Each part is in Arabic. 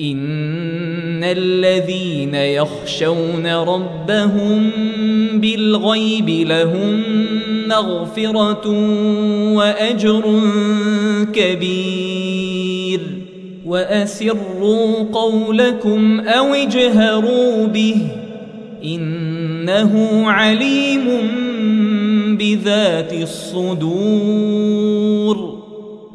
إن الذين يخشون ربهم بالغيب لهم مغفرة وأجر كبير. وأسروا قولكم أو اجهروا به إنه عليم بذات الصدور.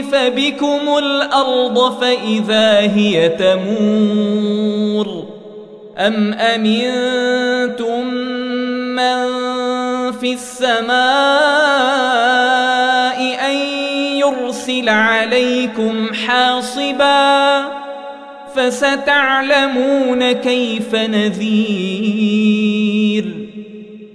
يخسف بكم الأرض فإذا هي تمور أم أمنتم من في السماء أن يرسل عليكم حاصبا فستعلمون كيف نذير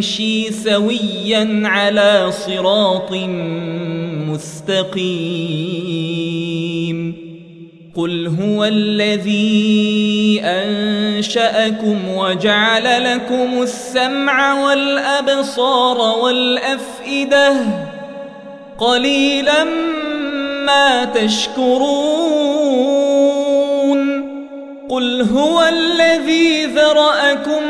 يمشي سويا على صراط مستقيم. قل هو الذي أنشأكم وجعل لكم السمع والأبصار والأفئدة. قليلا ما تشكرون. قل هو الذي ذرأكم